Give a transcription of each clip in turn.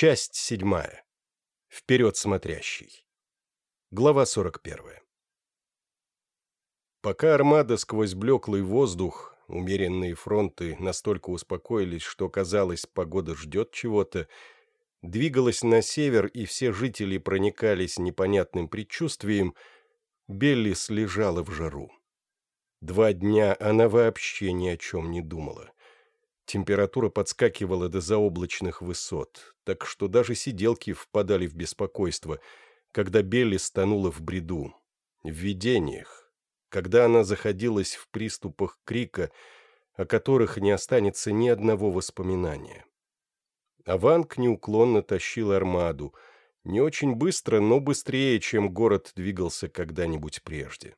Часть седьмая. Вперед смотрящий. Глава 41. Пока армада сквозь блеклый воздух, умеренные фронты настолько успокоились, что, казалось, погода ждет чего-то, двигалась на север, и все жители проникались непонятным предчувствием, Беллис лежала в жару. Два дня она вообще ни о чем не думала. Температура подскакивала до заоблачных высот, так что даже сиделки впадали в беспокойство, когда Белли тонула в бреду, в видениях, когда она заходилась в приступах крика, о которых не останется ни одного воспоминания. Аванг неуклонно тащил армаду, не очень быстро, но быстрее, чем город двигался когда-нибудь прежде.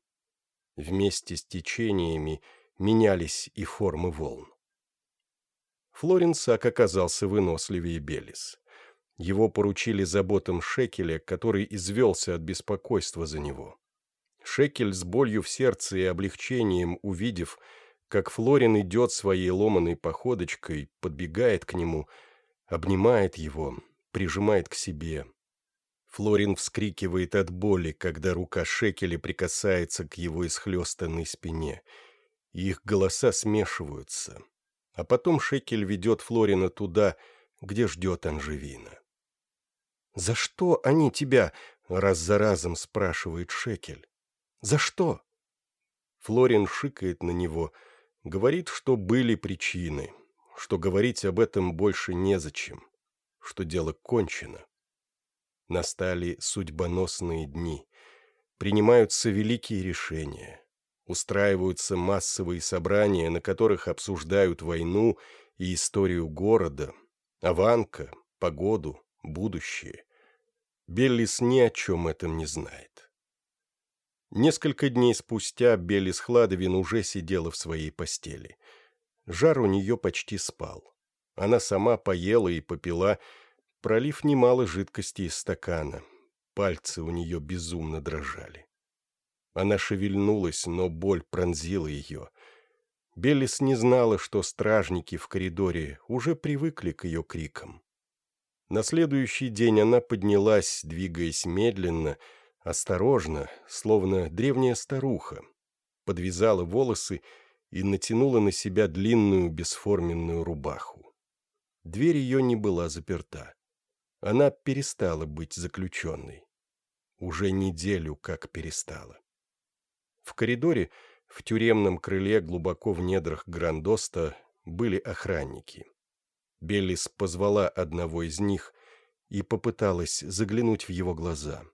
Вместе с течениями менялись и формы волн. Флоренсак оказался выносливее Белис. Его поручили заботам Шекеля, который извелся от беспокойства за него. Шекель с болью в сердце и облегчением, увидев, как Флорин идет своей ломаной походочкой, подбегает к нему, обнимает его, прижимает к себе. Флорин вскрикивает от боли, когда рука Шекеля прикасается к его исхлестанной спине. Их голоса смешиваются а потом Шекель ведет Флорина туда, где ждет Анжевина. «За что они тебя?» — раз за разом спрашивает Шекель. «За что?» Флорин шикает на него, говорит, что были причины, что говорить об этом больше незачем, что дело кончено. Настали судьбоносные дни, принимаются великие решения. Устраиваются массовые собрания, на которых обсуждают войну и историю города, аванка, погоду, будущее. Беллис ни о чем этом не знает. Несколько дней спустя Беллис Хладовин уже сидела в своей постели. Жар у нее почти спал. Она сама поела и попила, пролив немало жидкости из стакана. Пальцы у нее безумно дрожали. Она шевельнулась, но боль пронзила ее. Беллис не знала, что стражники в коридоре уже привыкли к ее крикам. На следующий день она поднялась, двигаясь медленно, осторожно, словно древняя старуха, подвязала волосы и натянула на себя длинную бесформенную рубаху. Дверь ее не была заперта. Она перестала быть заключенной. Уже неделю как перестала. В коридоре, в тюремном крыле глубоко в недрах Грандоста, были охранники. Беллис позвала одного из них и попыталась заглянуть в его глаза.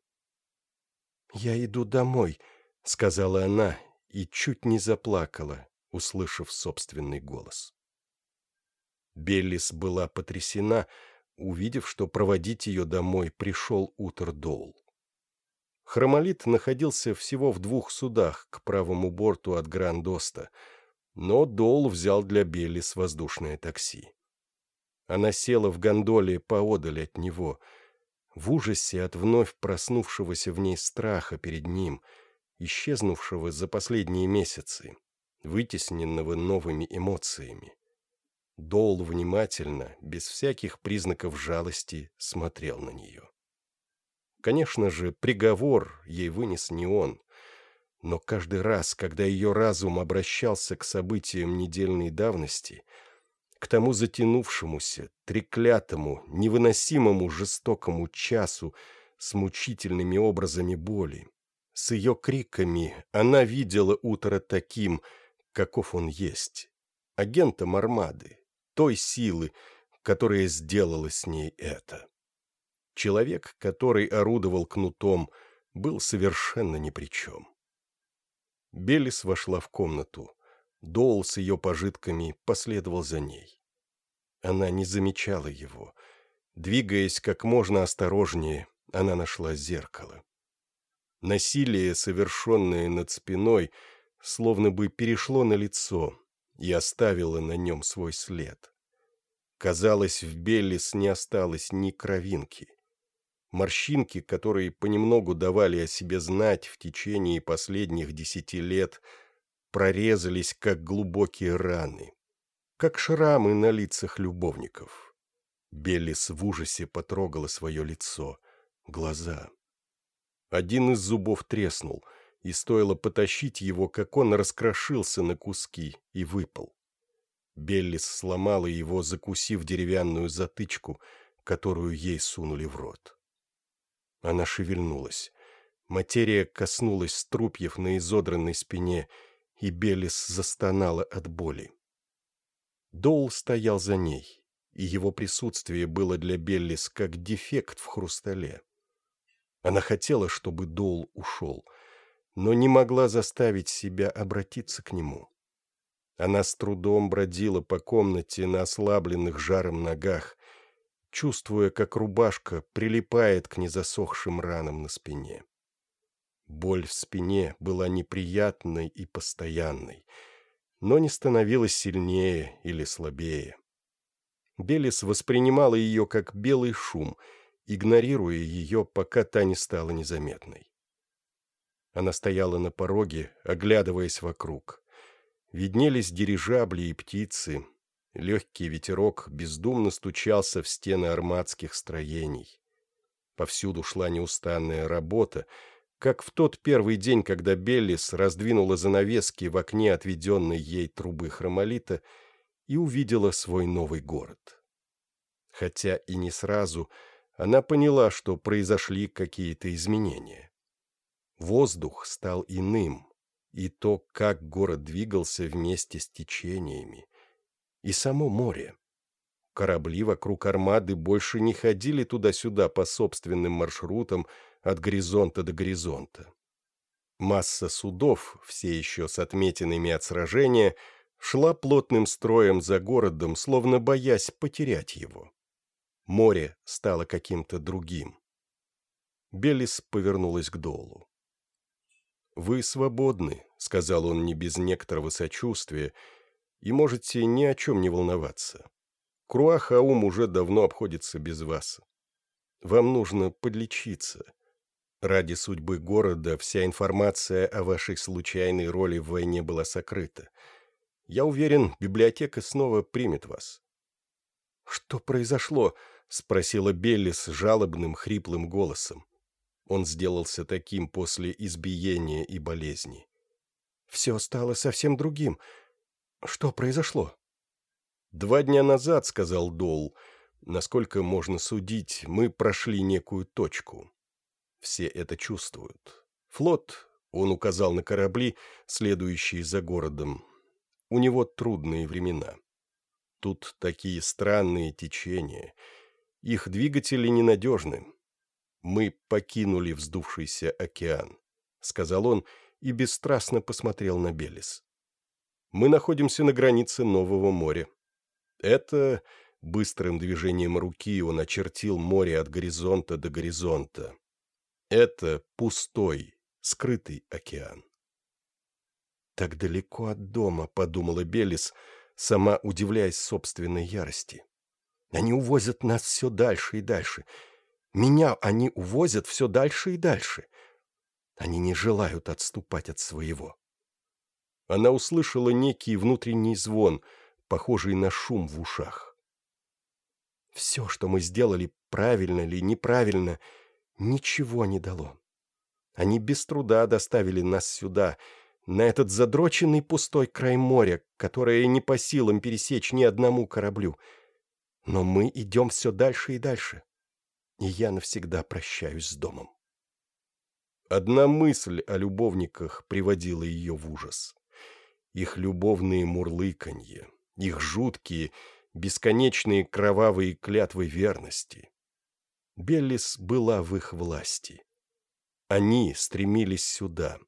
«Я иду домой», — сказала она и чуть не заплакала, услышав собственный голос. Беллис была потрясена, увидев, что проводить ее домой пришел Утер Доул. Хромолит находился всего в двух судах к правому борту от Грандоста, но Доул взял для Беллис воздушное такси. Она села в гондоле поодаль от него, в ужасе от вновь проснувшегося в ней страха перед ним, исчезнувшего за последние месяцы, вытесненного новыми эмоциями. Дол внимательно, без всяких признаков жалости, смотрел на нее. Конечно же, приговор ей вынес не он. Но каждый раз, когда ее разум обращался к событиям недельной давности, к тому затянувшемуся, треклятому, невыносимому жестокому часу с мучительными образами боли, с ее криками она видела утро таким, каков он есть, агентом армады, той силы, которая сделала с ней это. Человек, который орудовал кнутом, был совершенно ни при чем. Белис вошла в комнату. Доул с ее пожитками последовал за ней. Она не замечала его. Двигаясь как можно осторожнее, она нашла зеркало. Насилие, совершенное над спиной, словно бы перешло на лицо и оставило на нем свой след. Казалось, в Беллис не осталось ни кровинки. Морщинки, которые понемногу давали о себе знать в течение последних десяти лет, прорезались, как глубокие раны, как шрамы на лицах любовников. Беллис в ужасе потрогала свое лицо, глаза. Один из зубов треснул, и стоило потащить его, как он раскрошился на куски и выпал. Беллис сломала его, закусив деревянную затычку, которую ей сунули в рот. Она шевельнулась. Материя коснулась струпьев на изодранной спине, и Беллис застонала от боли. Доул стоял за ней, и его присутствие было для Беллис как дефект в хрустале. Она хотела, чтобы Доул ушел, но не могла заставить себя обратиться к нему. Она с трудом бродила по комнате на ослабленных жаром ногах, чувствуя, как рубашка прилипает к незасохшим ранам на спине. Боль в спине была неприятной и постоянной, но не становилась сильнее или слабее. Белис воспринимала ее как белый шум, игнорируя ее, пока та не стала незаметной. Она стояла на пороге, оглядываясь вокруг виднелись дирижабли и птицы. Легкий ветерок бездумно стучался в стены армадских строений. Повсюду шла неустанная работа, как в тот первый день, когда Беллис раздвинула занавески в окне отведенной ей трубы хромолита и увидела свой новый город. Хотя и не сразу, она поняла, что произошли какие-то изменения. Воздух стал иным, и то, как город двигался вместе с течениями, и само море. Корабли вокруг армады больше не ходили туда-сюда по собственным маршрутам от горизонта до горизонта. Масса судов, все еще с отметинами от сражения, шла плотным строем за городом, словно боясь потерять его. Море стало каким-то другим. Белис повернулась к Долу. «Вы свободны», — сказал он не без некоторого сочувствия, «и можете ни о чем не волноваться. Круахаум уже давно обходится без вас. Вам нужно подлечиться. Ради судьбы города вся информация о вашей случайной роли в войне была сокрыта. Я уверен, библиотека снова примет вас». «Что произошло?» — спросила Белли с жалобным, хриплым голосом. Он сделался таким после избиения и болезни. Все стало совсем другим. Что произошло? «Два дня назад, — сказал Дол, — насколько можно судить, мы прошли некую точку. Все это чувствуют. Флот, — он указал на корабли, следующие за городом, — у него трудные времена. Тут такие странные течения. Их двигатели ненадежны. «Мы покинули вздувшийся океан», — сказал он и бесстрастно посмотрел на Белис. «Мы находимся на границе Нового моря. Это...» — быстрым движением руки он очертил море от горизонта до горизонта. «Это пустой, скрытый океан». «Так далеко от дома», — подумала Белис, сама удивляясь собственной ярости. «Они увозят нас все дальше и дальше». Меня они увозят все дальше и дальше. Они не желают отступать от своего. Она услышала некий внутренний звон, похожий на шум в ушах. Все, что мы сделали, правильно ли, неправильно, ничего не дало. Они без труда доставили нас сюда, на этот задроченный пустой край моря, которое не по силам пересечь ни одному кораблю. Но мы идем все дальше и дальше и я навсегда прощаюсь с домом. Одна мысль о любовниках приводила ее в ужас. Их любовные мурлыканье, их жуткие, бесконечные кровавые клятвы верности. Беллис была в их власти. Они стремились сюда,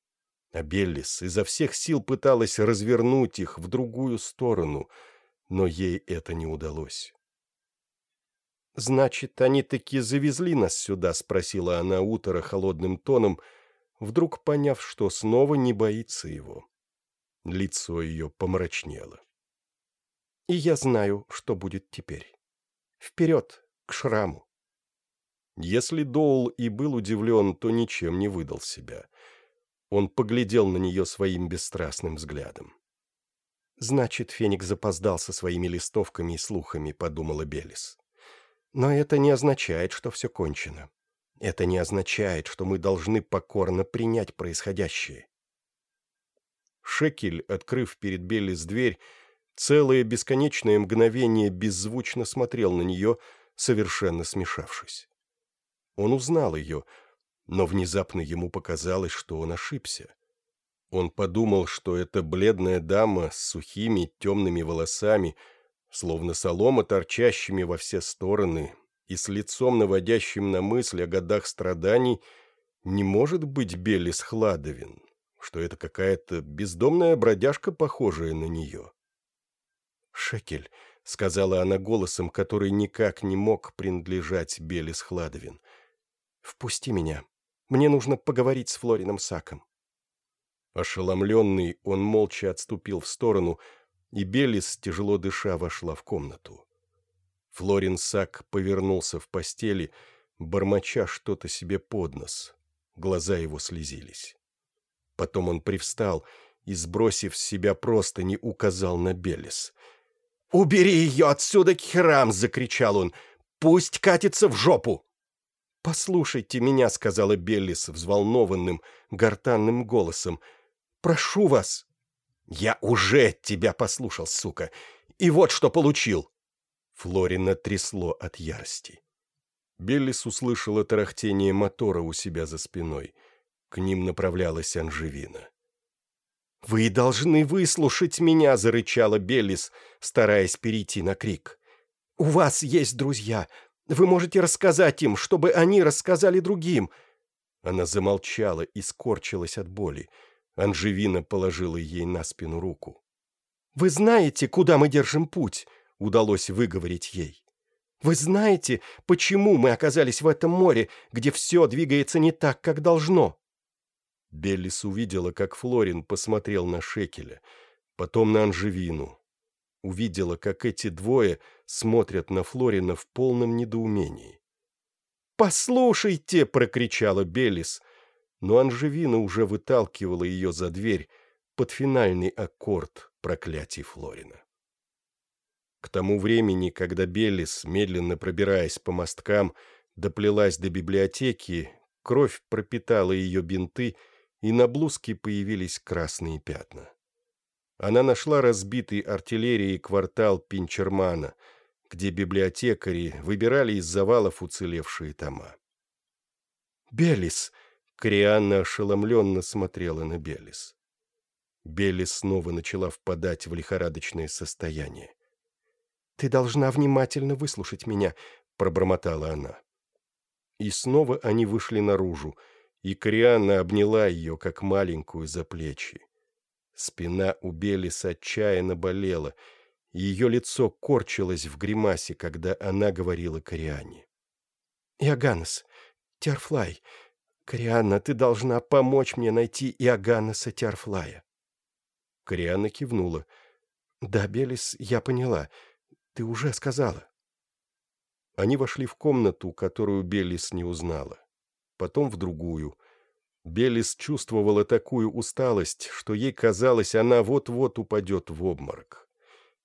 а Беллис изо всех сил пыталась развернуть их в другую сторону, но ей это не удалось. «Значит, они таки завезли нас сюда?» — спросила она Утера холодным тоном, вдруг поняв, что снова не боится его. Лицо ее помрачнело. «И я знаю, что будет теперь. Вперед, к шраму!» Если Доул и был удивлен, то ничем не выдал себя. Он поглядел на нее своим бесстрастным взглядом. «Значит, Феникс запоздал со своими листовками и слухами», — подумала Белис. Но это не означает, что все кончено. Это не означает, что мы должны покорно принять происходящее. Шекель, открыв перед Беллис дверь, целое бесконечное мгновение беззвучно смотрел на нее, совершенно смешавшись. Он узнал ее, но внезапно ему показалось, что он ошибся. Он подумал, что эта бледная дама с сухими темными волосами, словно солома, торчащими во все стороны, и с лицом, наводящим на мысль о годах страданий, не может быть Белис Хладовин, что это какая-то бездомная бродяжка, похожая на нее. «Шекель», — сказала она голосом, который никак не мог принадлежать Белис Хладовин, — «впусти меня. Мне нужно поговорить с Флорином Саком». Ошеломленный, он молча отступил в сторону, и Белис, тяжело дыша, вошла в комнату. Флорин Сак повернулся в постели, бормоча что-то себе под нос. Глаза его слезились. Потом он привстал и, сбросив с себя просто, не указал на Белис. «Убери ее отсюда к херам!» — закричал он. «Пусть катится в жопу!» «Послушайте меня», — сказала Беллис взволнованным, гортанным голосом. «Прошу вас». «Я уже тебя послушал, сука, и вот что получил!» Флорина трясло от ярости. Беллис услышала тарахтение мотора у себя за спиной. К ним направлялась Анжевина. «Вы должны выслушать меня!» — зарычала Беллис, стараясь перейти на крик. «У вас есть друзья. Вы можете рассказать им, чтобы они рассказали другим». Она замолчала и скорчилась от боли. Анжевина положила ей на спину руку. «Вы знаете, куда мы держим путь?» — удалось выговорить ей. «Вы знаете, почему мы оказались в этом море, где все двигается не так, как должно?» Беллис увидела, как Флорин посмотрел на Шекеля, потом на Анжевину. Увидела, как эти двое смотрят на Флорина в полном недоумении. «Послушайте!» — прокричала Беллис, но Анжевина уже выталкивала ее за дверь под финальный аккорд проклятий Флорина. К тому времени, когда Беллис, медленно пробираясь по мосткам, доплелась до библиотеки, кровь пропитала ее бинты, и на блузке появились красные пятна. Она нашла разбитый артиллерией квартал Пинчермана, где библиотекари выбирали из завалов уцелевшие тома. «Беллис!» — Корианна ошеломленно смотрела на Беллис. Беллис снова начала впадать в лихорадочное состояние. «Ты должна внимательно выслушать меня», — пробормотала она. И снова они вышли наружу, и Корианна обняла ее, как маленькую, за плечи. Спина у Беллис отчаянно болела, и ее лицо корчилось в гримасе, когда она говорила Корианне. «Иоганнес, Тярфлай, Корианна, ты должна помочь мне найти Иоганнеса Тярфлая». Корианна кивнула. «Да, Белис, я поняла. Ты уже сказала». Они вошли в комнату, которую Белис не узнала. Потом в другую. Белис чувствовала такую усталость, что ей казалось, она вот-вот упадет в обморок.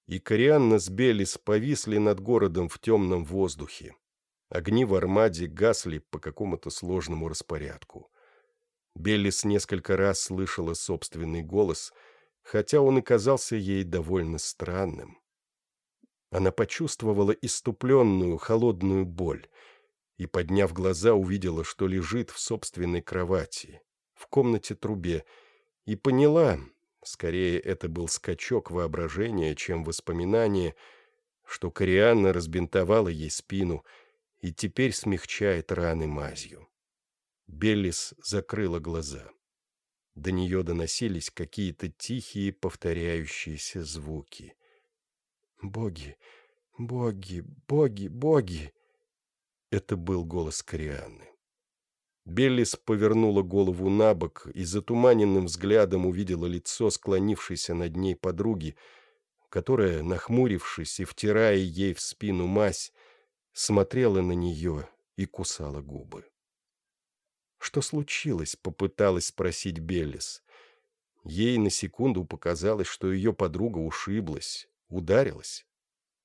И Корианна с Белис повисли над городом в темном воздухе. Огни в армаде гасли по какому-то сложному распорядку. Белис несколько раз слышала собственный голос, хотя он и казался ей довольно странным. Она почувствовала иступленную, холодную боль и, подняв глаза, увидела, что лежит в собственной кровати, в комнате-трубе, и поняла, скорее это был скачок воображения, чем воспоминание, что Корианна разбинтовала ей спину и теперь смягчает раны мазью. Беллис закрыла глаза. До нее доносились какие-то тихие повторяющиеся звуки. «Боги, боги, боги, боги!» Это был голос Корианны. Беллис повернула голову на бок и затуманенным взглядом увидела лицо склонившейся над ней подруги, которая, нахмурившись и втирая ей в спину мазь, смотрела на нее и кусала губы. «Что случилось?» — попыталась спросить Беллис. Ей на секунду показалось, что ее подруга ушиблась, ударилась.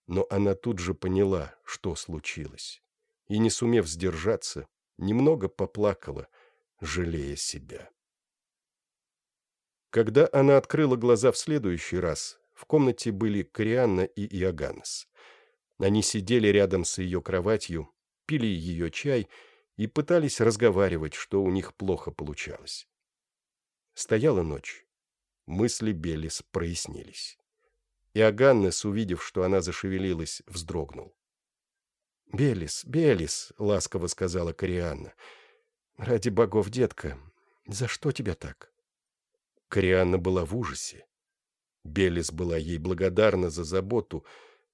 Но она тут же поняла, что случилось, и, не сумев сдержаться, немного поплакала, жалея себя. Когда она открыла глаза в следующий раз, в комнате были Корианна и Иоганнес. Они сидели рядом с ее кроватью, пили ее чай и пытались разговаривать, что у них плохо получалось. Стояла ночь. Мысли Белис прояснились. Иоганнес, увидев, что она зашевелилась, вздрогнул. «Белис, Белис», — ласково сказала Корианна, — «ради богов, детка, за что тебя так?» Корианна была в ужасе. Белис была ей благодарна за заботу,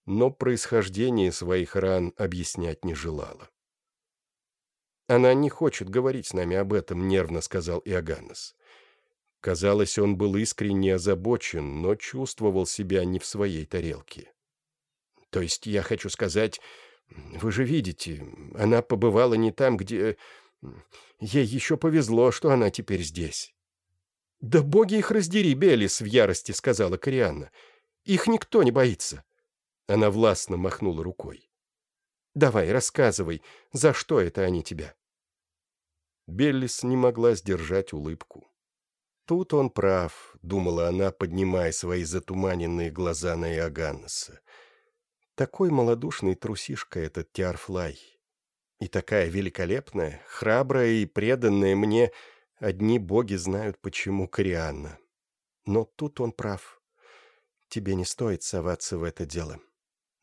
но происхождение своих ран объяснять не желала. «Она не хочет говорить с нами об этом», — нервно сказал Иоганнес. Казалось, он был искренне озабочен, но чувствовал себя не в своей тарелке. «То есть, я хочу сказать, вы же видите, она побывала не там, где... Ей еще повезло, что она теперь здесь». «Да боги их раздери, Белис!» — в ярости сказала Корианна. «Их никто не боится». Она властно махнула рукой. «Давай, рассказывай, за что это они тебя?» Беллис не могла сдержать улыбку. «Тут он прав», — думала она, поднимая свои затуманенные глаза на Иоганнеса. «Такой малодушный трусишка этот Тиарфлай. И такая великолепная, храбрая и преданная мне, одни боги знают, почему Корианна. Но тут он прав. Тебе не стоит соваться в это дело.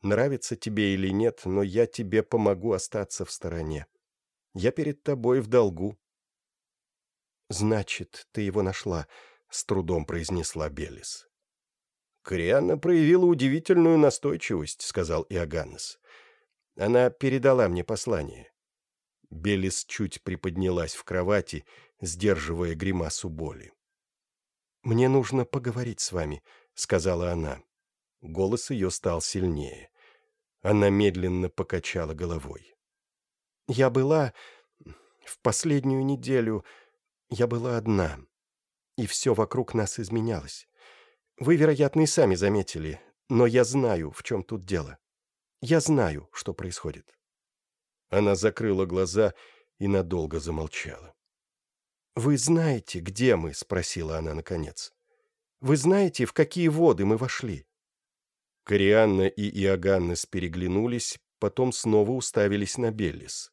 Нравится тебе или нет, но я тебе помогу остаться в стороне. Я перед тобой в долгу. «Значит, ты его нашла», — с трудом произнесла Белис. «Корианна проявила удивительную настойчивость», — сказал Иоганнес. «Она передала мне послание». Белис чуть приподнялась в кровати, сдерживая гримасу боли. «Мне нужно поговорить с вами», — сказала она. Голос ее стал сильнее. Она медленно покачала головой. «Я была в последнюю неделю я была одна, и все вокруг нас изменялось. Вы, вероятно, и сами заметили, но я знаю, в чем тут дело. Я знаю, что происходит». Она закрыла глаза и надолго замолчала. «Вы знаете, где мы?» — спросила она наконец. «Вы знаете, в какие воды мы вошли?» Корианна и Иоганнес переглянулись, потом снова уставились на Беллис.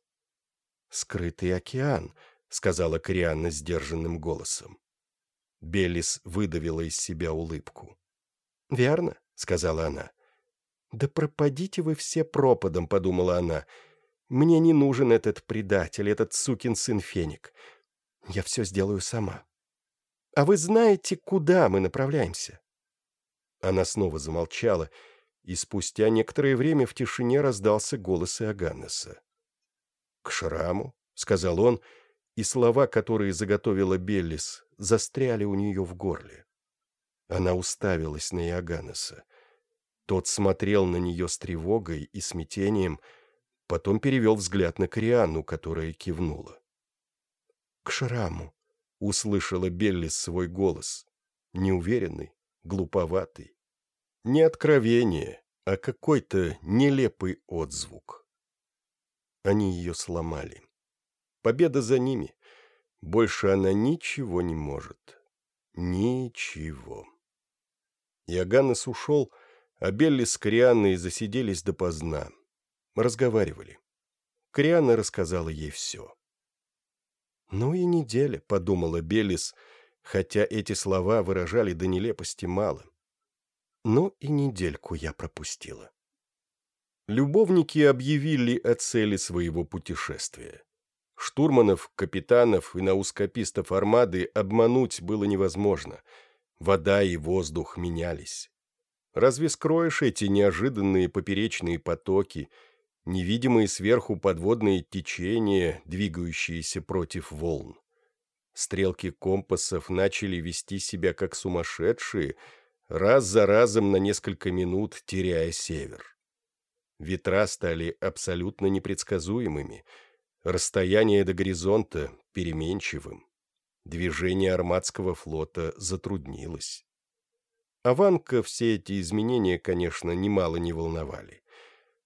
«Скрытый океан», — сказала Корианна сдержанным голосом. Белис выдавила из себя улыбку. «Верно», — сказала она. «Да пропадите вы все пропадом», — подумала она. «Мне не нужен этот предатель, этот сукин сын Феник. Я все сделаю сама. А вы знаете, куда мы направляемся?» Она снова замолчала, и спустя некоторое время в тишине раздался голос Иоганнеса. «К шраму», — сказал он, — и слова, которые заготовила Беллис, застряли у нее в горле. Она уставилась на Иоганнеса. Тот смотрел на нее с тревогой и смятением, потом перевел взгляд на Корианну, которая кивнула. «К шраму!» — услышала Беллис свой голос. Неуверенный, глуповатый. Не откровение, а какой-то нелепый отзвук. Они ее сломали. Победа за ними. Больше она ничего не может. Ничего. Иоганнес ушел, а Белли с Корианной засиделись допоздна. Разговаривали. Корианна рассказала ей все. «Ну и неделя», — подумала Беллис, хотя эти слова выражали до нелепости мало. «Ну и недельку я пропустила». Любовники объявили о цели своего путешествия. Штурманов, капитанов и наускопистов армады обмануть было невозможно. Вода и воздух менялись. Разве скроешь эти неожиданные поперечные потоки, невидимые сверху подводные течения, двигающиеся против волн? Стрелки компасов начали вести себя как сумасшедшие, раз за разом на несколько минут теряя север. Ветра стали абсолютно непредсказуемыми — Расстояние до горизонта переменчивым. Движение армадского флота затруднилось. Аванка все эти изменения, конечно, немало не волновали.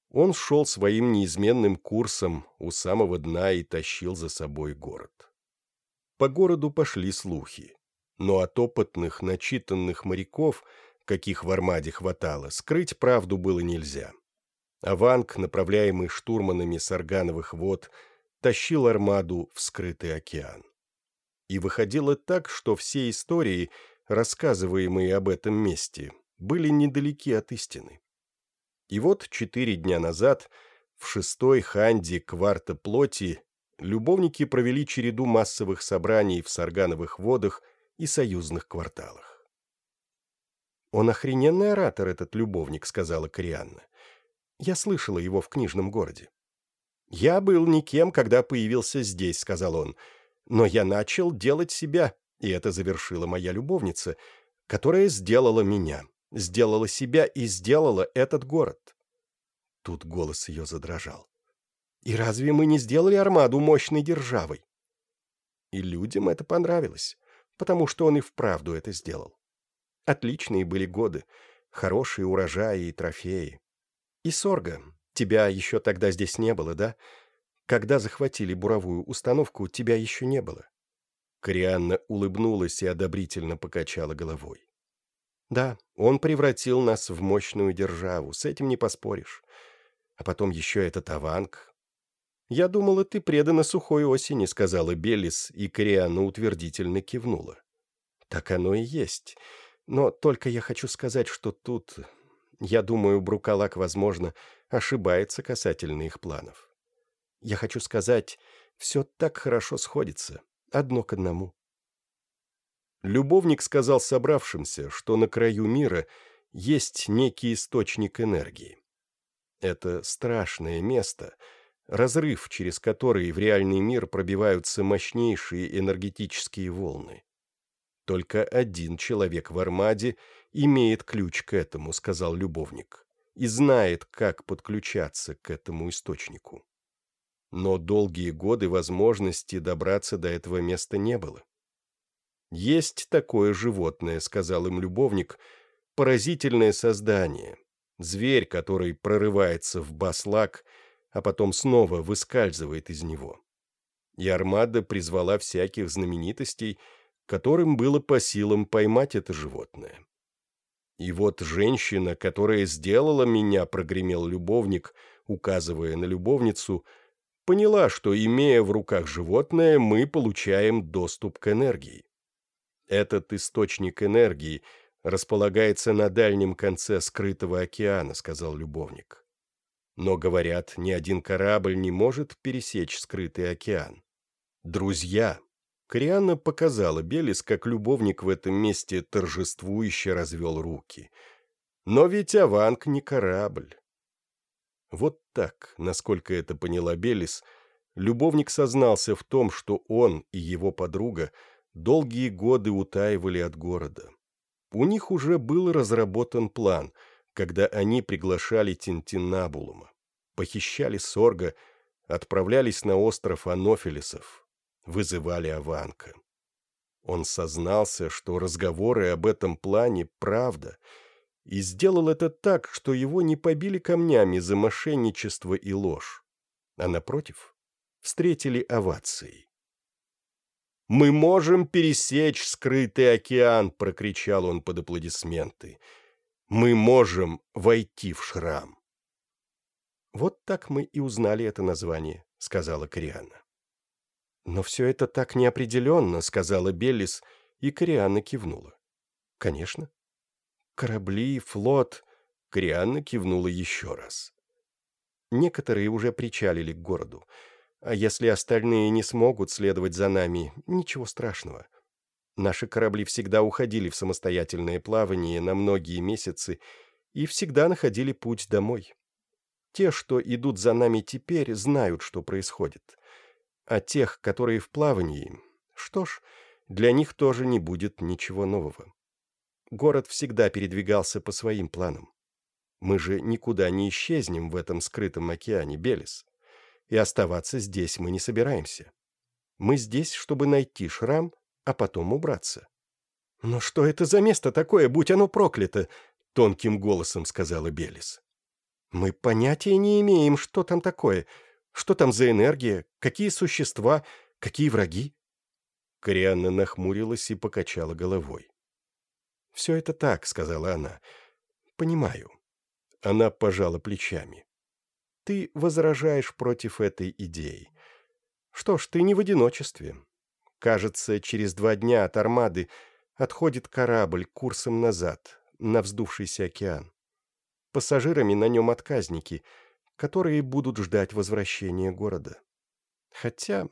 Он шел своим неизменным курсом у самого дна и тащил за собой город. По городу пошли слухи, но от опытных, начитанных моряков, каких в Армаде хватало, скрыть правду было нельзя. Аванг, направляемый штурманами с органовых вод, тащил армаду в скрытый океан. И выходило так, что все истории, рассказываемые об этом месте, были недалеки от истины. И вот четыре дня назад, в шестой ханде кварта плоти, любовники провели череду массовых собраний в Саргановых водах и союзных кварталах. «Он охрененный оратор, этот любовник», — сказала Корианна. Я слышала его в книжном городе. «Я был никем, когда появился здесь», — сказал он. «Но я начал делать себя, и это завершила моя любовница, которая сделала меня, сделала себя и сделала этот город». Тут голос ее задрожал. «И разве мы не сделали армаду мощной державой?» И людям это понравилось, потому что он и вправду это сделал. Отличные были годы, хорошие урожаи и трофеи. И Сорга, тебя еще тогда здесь не было, да? Когда захватили буровую установку, тебя еще не было. Корианна улыбнулась и одобрительно покачала головой. Да, он превратил нас в мощную державу, с этим не поспоришь. А потом еще этот Аванг. Я думала, ты предана сухой осени, сказала Белис, и Корианна утвердительно кивнула. Так оно и есть. Но только я хочу сказать, что тут я думаю, Брукалак, возможно, ошибается касательно их планов. Я хочу сказать, все так хорошо сходится, одно к одному. Любовник сказал собравшимся, что на краю мира есть некий источник энергии. Это страшное место, разрыв, через который в реальный мир пробиваются мощнейшие энергетические волны. Только один человек в Армаде имеет ключ к этому, сказал любовник, и знает, как подключаться к этому источнику. Но долгие годы возможности добраться до этого места не было. «Есть такое животное», — сказал им любовник, — «поразительное создание, зверь, который прорывается в баслак, а потом снова выскальзывает из него». И Армада призвала всяких знаменитостей, которым было по силам поймать это животное. И вот женщина, которая сделала меня, прогремел любовник, указывая на любовницу, поняла, что, имея в руках животное, мы получаем доступ к энергии. Этот источник энергии располагается на дальнем конце скрытого океана, сказал любовник. Но, говорят, ни один корабль не может пересечь скрытый океан. Друзья, Корианна показала Белис, как любовник в этом месте торжествующе развел руки. Но ведь Аванг не корабль. Вот так, насколько это поняла Белис, любовник сознался в том, что он и его подруга долгие годы утаивали от города. У них уже был разработан план, когда они приглашали Тинтинабулума, похищали Сорга, отправлялись на остров Анофилисов, вызывали Аванка. Он сознался, что разговоры об этом плане – правда, и сделал это так, что его не побили камнями за мошенничество и ложь, а, напротив, встретили овацией. «Мы можем пересечь скрытый океан!» – прокричал он под аплодисменты. «Мы можем войти в шрам!» «Вот так мы и узнали это название», — сказала Кориана. «Но все это так неопределенно», — сказала Беллис, и Корианна кивнула. «Конечно». «Корабли, флот...» — Корианна кивнула еще раз. «Некоторые уже причалили к городу. А если остальные не смогут следовать за нами, ничего страшного. Наши корабли всегда уходили в самостоятельное плавание на многие месяцы и всегда находили путь домой. Те, что идут за нами теперь, знают, что происходит» А тех, которые в плавании, что ж, для них тоже не будет ничего нового. Город всегда передвигался по своим планам. Мы же никуда не исчезнем в этом скрытом океане, Белис. И оставаться здесь мы не собираемся. Мы здесь, чтобы найти шрам, а потом убраться. «Но что это за место такое, будь оно проклято?» — тонким голосом сказала Белис. «Мы понятия не имеем, что там такое, что там за энергия, какие существа, какие враги». Корианна нахмурилась и покачала головой. «Все это так», — сказала она. «Понимаю». Она пожала плечами. «Ты возражаешь против этой идеи. Что ж, ты не в одиночестве. Кажется, через два дня от Армады отходит корабль курсом назад, на вздувшийся океан. Пассажирами на нем отказники, которые будут ждать возвращения города. Хотя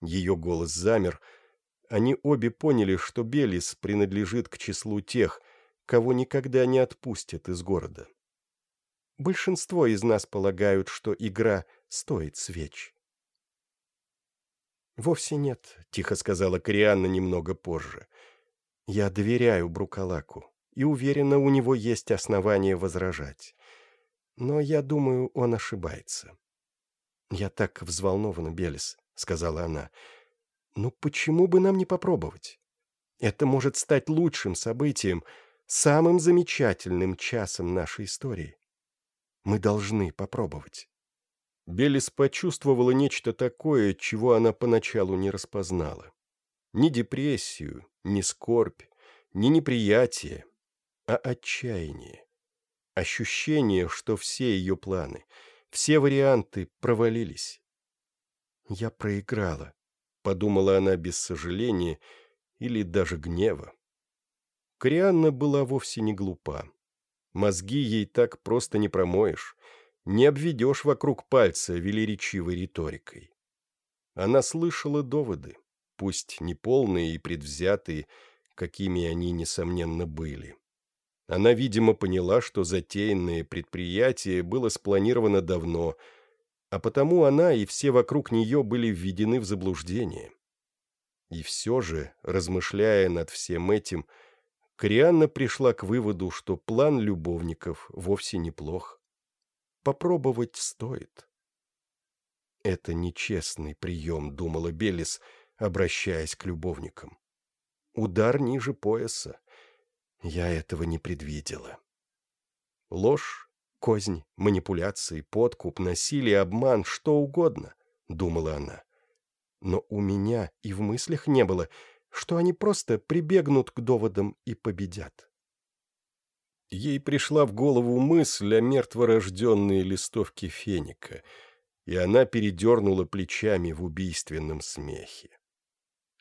ее голос замер, они обе поняли, что Белис принадлежит к числу тех, кого никогда не отпустят из города. Большинство из нас полагают, что игра стоит свеч. «Вовсе нет», — тихо сказала Корианна немного позже. «Я доверяю Брукалаку и уверена, у него есть основания возражать. Но я думаю, он ошибается». «Я так взволнована, Белис», — сказала она. «Ну почему бы нам не попробовать? Это может стать лучшим событием, самым замечательным часом нашей истории. Мы должны попробовать». Белис почувствовала нечто такое, чего она поначалу не распознала. Ни депрессию, ни скорбь, ни неприятие, а отчаяние. Ощущение, что все ее планы, все варианты провалились. «Я проиграла», — подумала она без сожаления или даже гнева. Корианна была вовсе не глупа. Мозги ей так просто не промоешь — не обведешь вокруг пальца велеречивой риторикой. Она слышала доводы, пусть неполные и предвзятые, какими они, несомненно, были. Она, видимо, поняла, что затеянное предприятие было спланировано давно, а потому она и все вокруг нее были введены в заблуждение. И все же, размышляя над всем этим, Корианна пришла к выводу, что план любовников вовсе неплох. Попробовать стоит. Это нечестный прием, думала Белис, обращаясь к любовникам. Удар ниже пояса. Я этого не предвидела. Ложь, кознь, манипуляции, подкуп, насилие, обман, что угодно, думала она. Но у меня и в мыслях не было, что они просто прибегнут к доводам и победят. Ей пришла в голову мысль о мертворожденной листовке феника, и она передернула плечами в убийственном смехе.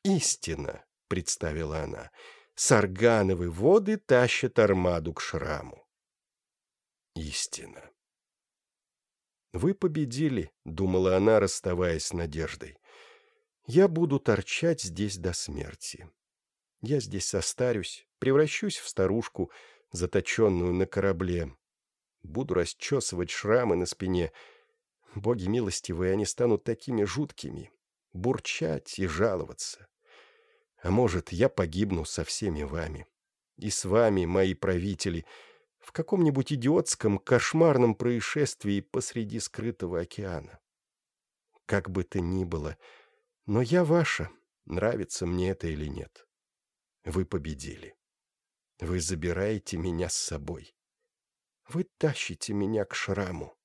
«Истина», — представила она, — «саргановы воды тащат армаду к шраму». Истина. «Вы победили», — думала она, расставаясь с надеждой. «Я буду торчать здесь до смерти. Я здесь состарюсь, превращусь в старушку, — заточенную на корабле. Буду расчесывать шрамы на спине. Боги милостивые, они станут такими жуткими. Бурчать и жаловаться. А может, я погибну со всеми вами. И с вами, мои правители, в каком-нибудь идиотском, кошмарном происшествии посреди скрытого океана. Как бы то ни было, но я ваша, нравится мне это или нет. Вы победили. Вы забираете меня с собой. Вы тащите меня к шраму.